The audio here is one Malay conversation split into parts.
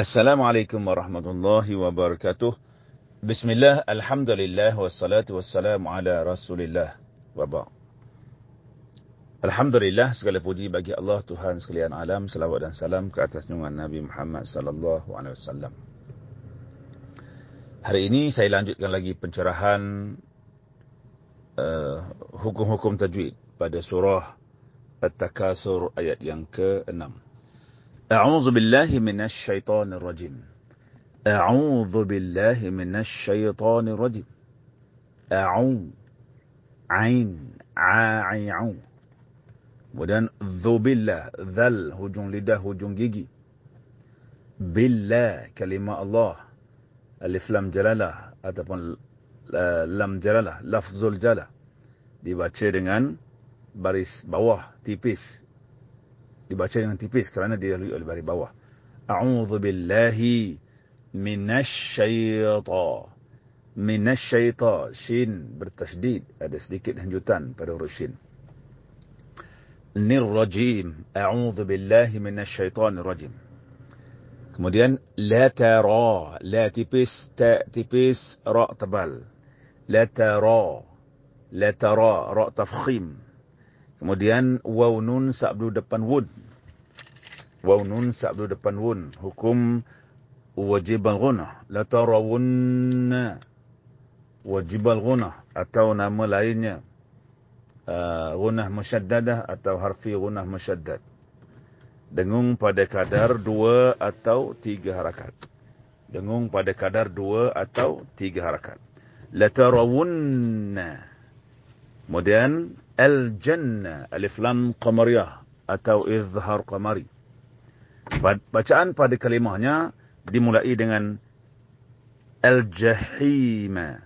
Assalamualaikum warahmatullahi wabarakatuh. Bismillah, Alhamdulillah, wassalatu wassalamu ala rasulillah. Wabak. Alhamdulillah, segala puji bagi Allah Tuhan sekalian alam. Salawat dan salam ke atas nyungan Nabi Muhammad sallallahu alaihi wasallam. Hari ini saya lanjutkan lagi pencerahan uh, hukum-hukum tajwid pada surah At-Takasur ayat yang ke-6. أعوذ بالله من الشيطان الرجيم أعوذ بالله من الشيطان الرجيم أعو عين عاعيعو kemudian ذو بالله ذل hujung lidah hujung gigi billah kalimah Allah alif lam jalalah ataupun lam jalalah lafzul jalalah dibaca dengan baris bawah tipis dibaca dengan tipis kerana dilalui oleh baris bawah. A'udzu billahi minasyaitan. Minasyaitan. Shin bertasydid. Ada sedikit hanjutan pada huruf shin. Nirrajim. A'udzu billahi minasyaitan rajim. Kemudian la tara, la tipis, ta tipis, ra tebal. La tara, la tara, ra tafkhim. Kemudian waw nun sabdu depan wun. Waw nun depan wun. Hukum wajib al-gunah. La. Wajib al-gunah. Atau nama lainnya. Uh, gunah musyaddadah atau harfi gunah musyaddad. Dengung pada kadar dua atau tiga harakat. Dengung pada kadar dua atau tiga harakat. La tarawunna. Kemudian al-jannah alif lam qamariyah atau izhar qamari. Bacaan pada kalimahnya dimulai dengan al-jahima.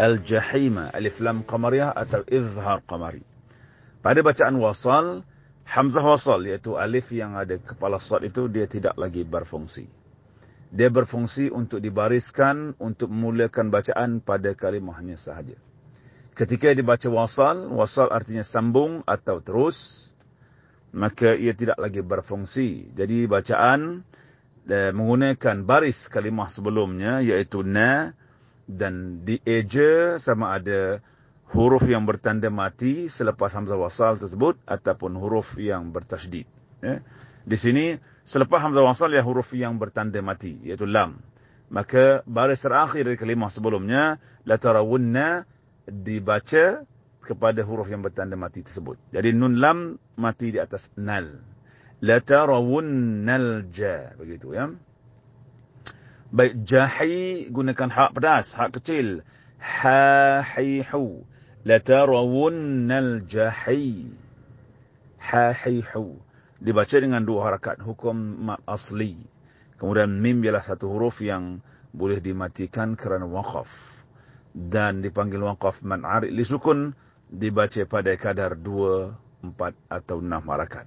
Al-jahima alif lam qamariyah atau izhar qamari. Pada bacaan wasal, hamzah wasal iaitu alif yang ada kepala sad itu dia tidak lagi berfungsi. Dia berfungsi untuk dibariskan untuk memulakan bacaan pada kalimahnya sahaja. Ketika dibaca wasal, wasal artinya sambung atau terus, maka ia tidak lagi berfungsi. Jadi bacaan eh, menggunakan baris kalimah sebelumnya, iaitu na, dan dieja sama ada huruf yang bertanda mati selepas hamzah wasal tersebut, ataupun huruf yang bertasydid. Ya. Di sini, selepas hamzah wasal, ia huruf yang bertanda mati, iaitu lam. Maka baris terakhir dari kalimah sebelumnya, la tarawunna, dibaca kepada huruf yang bertanda mati tersebut. Jadi nun lam mati di atas nal. La tarawunnal ja begitu ya. Baik jahi gunakan hak pedas, hak kecil. Ha hi hu. La tarawunnal jahi. Ha hi hu. Dibaca dengan dua harakat hukum mat asli. Kemudian mim ialah satu huruf yang boleh dimatikan kerana waqaf dan dipanggil waqaf man'ari li sukun dibaca pada kadar 2 4 atau 6 harakat.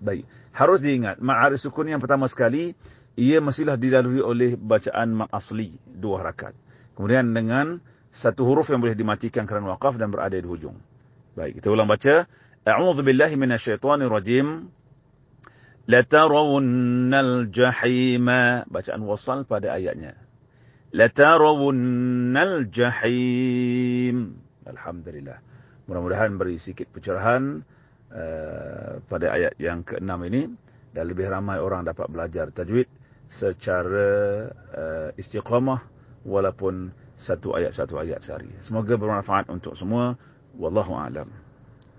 Baik, harus diingat ma'ari sukun yang pertama sekali ia mestilah dilalui oleh bacaan mak asli dua harakat. Kemudian dengan satu huruf yang boleh dimatikan kerana waqaf dan berada di hujung. Baik, kita ulang baca. A'udzu billahi minasyaitonir rajim. La tarawunnal jahima. Bacaan wasal pada ayatnya. Latarawunnal jahim. Alhamdulillah. Mudah-mudahan beri sedikit pencerahan uh, pada ayat yang ke-6 ini. Dan lebih ramai orang dapat belajar tajwid secara uh, istiqamah walaupun satu ayat satu ayat sehari. Semoga bermanfaat untuk semua. Wallahu a'lam.